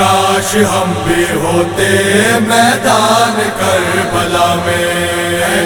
کاش ہم بھی ہوتے میدان کربلا میں۔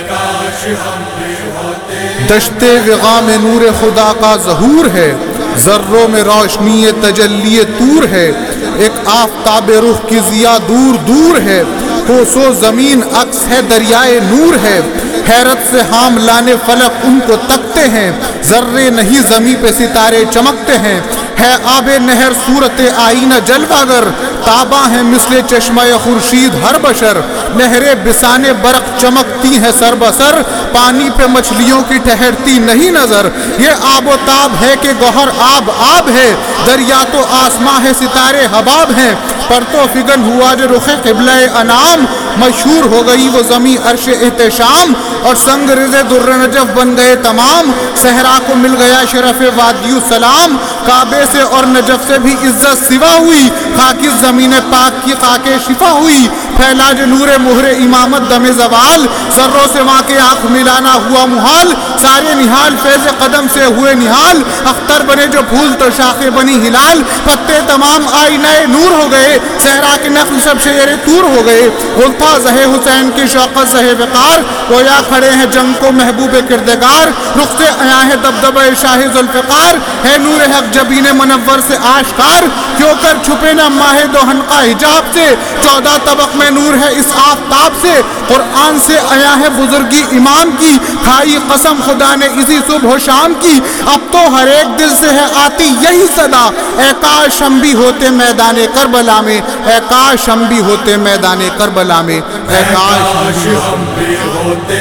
کاش ہم بھی ہوتے۔ دشتے وغا میں نور خدا کا ظہور ہے۔ ذروں میں روشنی تجلی تور ہے۔ ایک آفتاب رخ کی ضیا دور دور ہے۔ کوسو زمین عکس ہے، دریائے نور ہے۔ حیرت سے ہام لانے فلک ان کو تکتے ہیں۔ ذرے نہیں زمیں پہ ستارے چمکتے ہیں۔ ہے آب نہر صورت آئینہ جلواگر تابا ہے مثل چشمہ خورشید ہر بشر۔ نہریں بسانے برق چمکتی ہیں سر بسر پانی پہ مچھلیوں کی ٹھہرتی نہیں نظر۔ یہ آب و تاب ہے کہ گوہر آب آب ہے، دریا تو آسماں ہے ستارے حباب ہیں۔ پر تو فگن ہوا جو رخ قبلہ انعام مشہور ہو گئی، وہ زمیں عرش احتشام اور سنگ رز در نجف بن گئے تمام۔ صحرا کو مل گیا شرف وادی سلام کعبے سے اور نجف سے بھی عزت سوا ہوئی۔ خاک زمین پاک کی خاک شفا ہوئی۔ پھیلا جو نور مہر امامت دم زوال، سروں سے وہاں کے آنکھ ملانا ہوا محال، سارے نہال فیض قدم سے ہوئے نہال، اختر بنے جو پھول تو شاخیں بنی ہلال، پتے تمام آئی نئے نور ہو گئے، صحرا کے نقل سب شیر تور ہو گئے۔ غلطہ زہ حسین کی شوقت زہ وقار، گویا کھڑے ہیں جنگ کو محبوب کردگار۔ رخ سے آیا ہے دبدبہ شاہ ذوالفقار، ہے نور حق جبین منور سے آشکار۔ کیوں کر چھپے نہ ماہ دوہن کا حجاب سے؟ چودہ طبق میں میں نور ہے اس آفتاب سے، قرآن سے آیا ہے بزرگی امام کی۔ کھائی قسم خدا نے اسی صبح و شام کی۔ اب تو ہر ایک دل سے ہے آتی یہی صدا۔ اے کاش ہم بھی ہوتے میدان کربلا میں۔ اے کاش ہم بھی ہوتے میدان کربلا میں۔ اے کاش ہم بھی ہوتے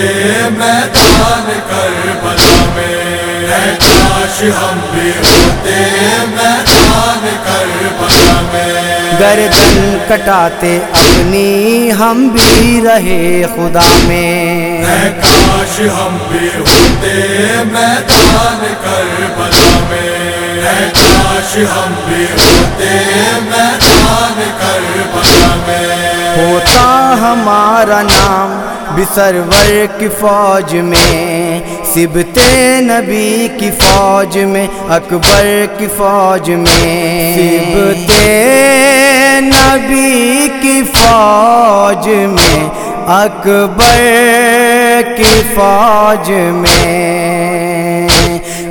میدان کربلا میں۔ اے کاش ہم بھی ہوتے میدان کربلا میں۔ گردن کٹاتے اپنی ہم بھی رہے خدا میں۔ کاش ہم بھی ہوتے میدان کربلا میں۔ کاش ہم بھی ہوتے میدان کربلا میں۔ ہوتا ہمارا نام بسرور کی فوج میں۔ سبت نبی کی فوج میں اکبر کی فوج میں۔ فوج میں، اکبر کی فوج میں۔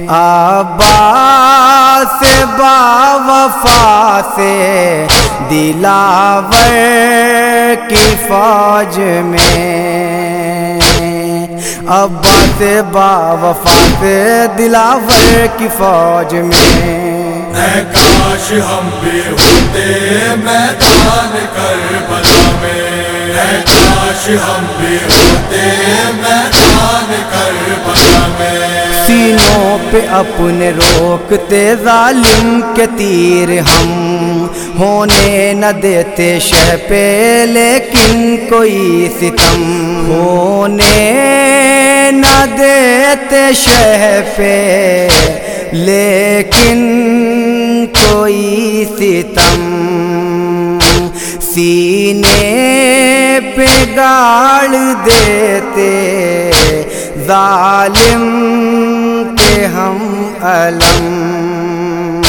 عباس با وفا سے دلاور کی فوج میں۔ عباس با وفا سے دلاور کی فوج میں۔ اے کاش ہم بھی ہوتے میدان کربلا میں۔ اے کاش ہم بھی ہوتے میدان کربلا میں۔ سینوں پہ اپنے روکتے ظالم کے تیر ہم۔ ہونے نہ دیتے شہ پہ، لیکن کوئی ستم۔ ہونے نہ دیتے شہ پہ، لیکن سینے پہ گاڑ دیتے، ظالم کے ہم علم۔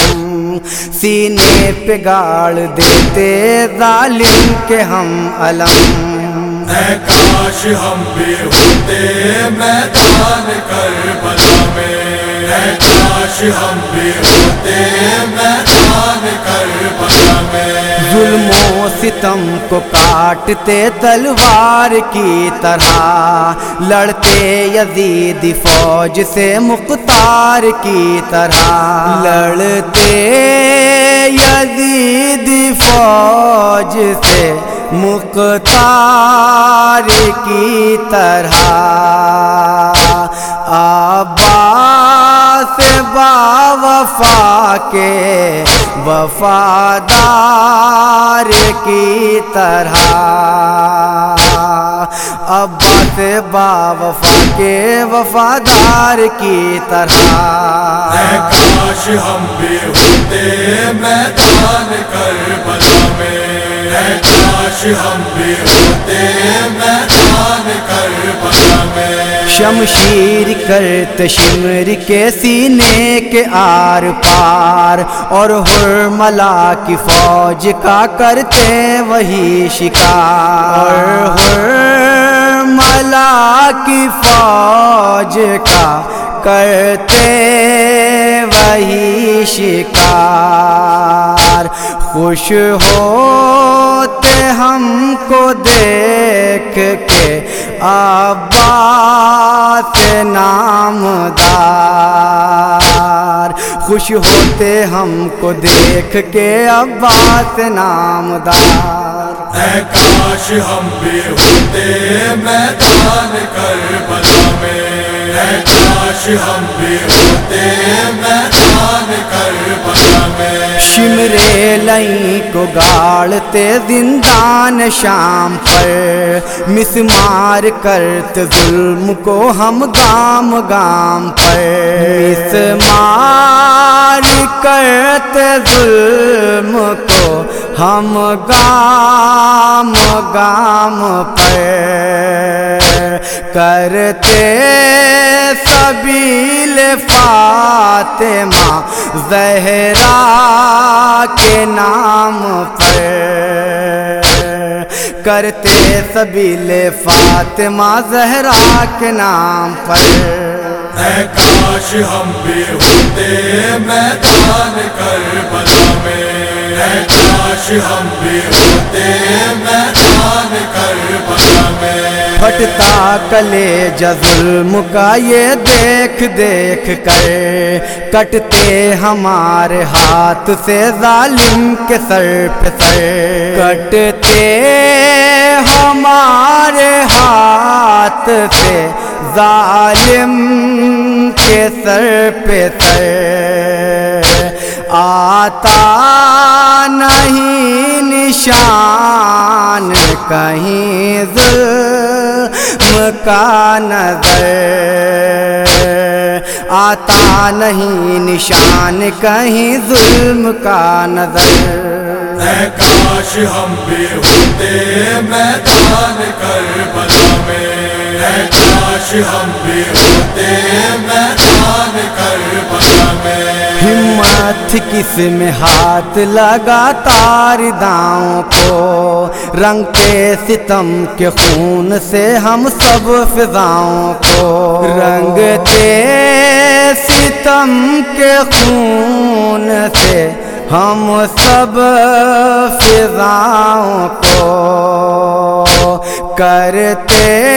سینے پہ گاڑ دیتے، ظالم کے ہم علم۔ اے کاش ہم بھی ہوتے میدان کربلا میں۔ اے کاش ہم بھی ہوتے میدان کربلا میں۔ ظلم و ستم کو کاٹتے تلوار کی طرح۔ لڑتے یزید فوج سے مختار کی طرح۔ لڑتے یزید فوج سے مختار کی طرح عباس با وفا کے وفادار کی طرح عباس با وفا کے وفادار کی طرح کاش ہم بھی ہوتے میدان کربلا میں ہے کاش ہم بھی ہوتے میدان کربلا میں شمشیر کرت شمر کے سینے کے آر پار اور حرملا کی فوج کا کرتے وہی شکار اور حرملا کی فوج کا کرتے وہی شکار خوش ہوتے ہم کو دیکھ کے عباس نامدار۔ خوش ہوتے ہم کو دیکھ کے عباس نامدار۔ اے کاش ہم بھی ہوتے میدان کربلا میں۔ اے کاش ہم بھی ہوتے میدان کربلا میں۔ شمرے لئی کو گاڑتے زندان شام پر۔ مسمار کرت ظلم کو ہم گام گام پر۔ مسمار کرت ظلم کو ہم گام گام پر۔ کرتے سبیل فاطمہ زہرا کے نام پر۔ کرتے سبیل فاطمہ زہرا کے نام پر۔ ہے کاش ہم بھی ہوتے میدان کربلا میں۔ ہے کاش ہم بھی ہوتے میدان کربلا میں پھٹتا کلے ظلم کا یہ دیکھ دیکھ کر کٹتے ہمارے ہاتھ سے ظالم کے سر پہ سر کٹتے ہمارے ہاتھ سے ظالم کے سر پہ سر آتا نہیں نشان، کہیں ظلم کا نظر۔ آتا نہیں نشان، کہیں ظلم کا نظر۔ ہے کاش ہم بھی ہوتے میدان کربلا میں۔ ہے کاش ہم بھی ہوتے میدان کربلا ہمت کس میں ہاتھ لگا تار داؤں کو؟ رنگ کے ستم کے خون سے ہم سب فضاؤں کو۔ رنگتے ستم کے خون سے ہم سب فضاؤں کو۔ کرتے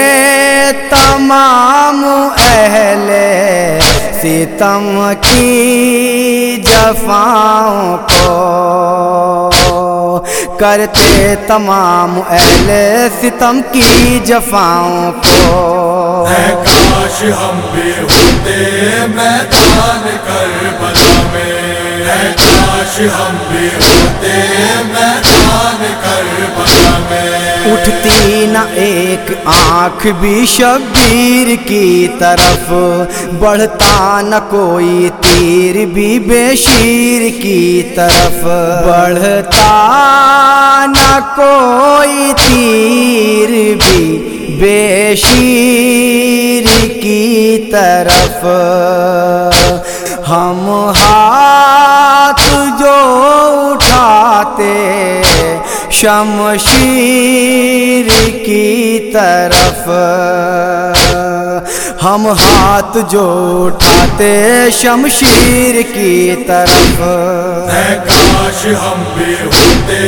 تمام اہل ستم کی جفاؤں کو کرتے تمام اہل ستم کی جفاؤں کو۔ کاش ہم بھی ہوتے میدان کربلا میں۔ کاش ہم بھی ہوتے میدان کربلا میں۔ اٹھتی نہ ایک آنکھ بھی شبیر کی طرف بڑھتا، نہ کوئی تیر بھی بے شیر کی طرف بڑھتا، نہ کوئی تیر بھی بے شیر کی طرف ہم ہاتھ شمشیر کی طرف ہم ہاتھ جو اٹھاتے شمشیر کی طرف ہے کاش ہم بھی ہوتے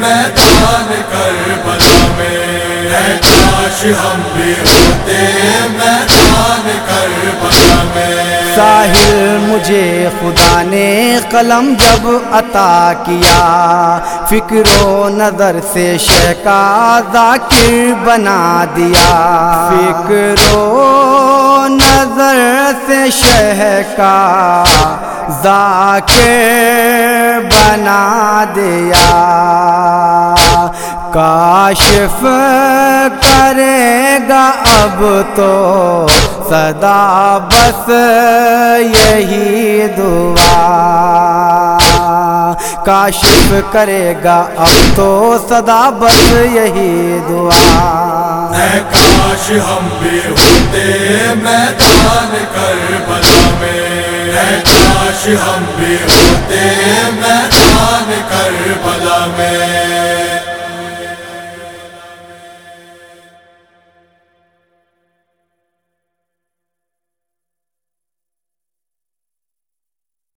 میدان کربلا میں ہے کاش ہم بھی ہوتے میدان کربلا میں ساحل مجھے خدا نے قلم جب عطا کیا، فکر و نظر سے شہ کا ذاکر بنا دیا۔ فکر و نظر سے شہ کا ذاکر بنا دیا۔ کاشف کرے گا اب تو صدا بس یہی دعا۔ کاشف کرے گا اب تو صدا بس یہی دعا۔ اے کاش ہم بھی ہوتے میدان کربلا میں۔ اے کاش ہم بھی ہوتے میدان کر